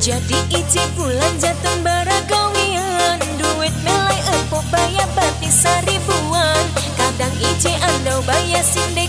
Jadi ije bulan jatuh baragawian Duit melai empuk bayar batis seribuan. Kadang ije andau bayar sinde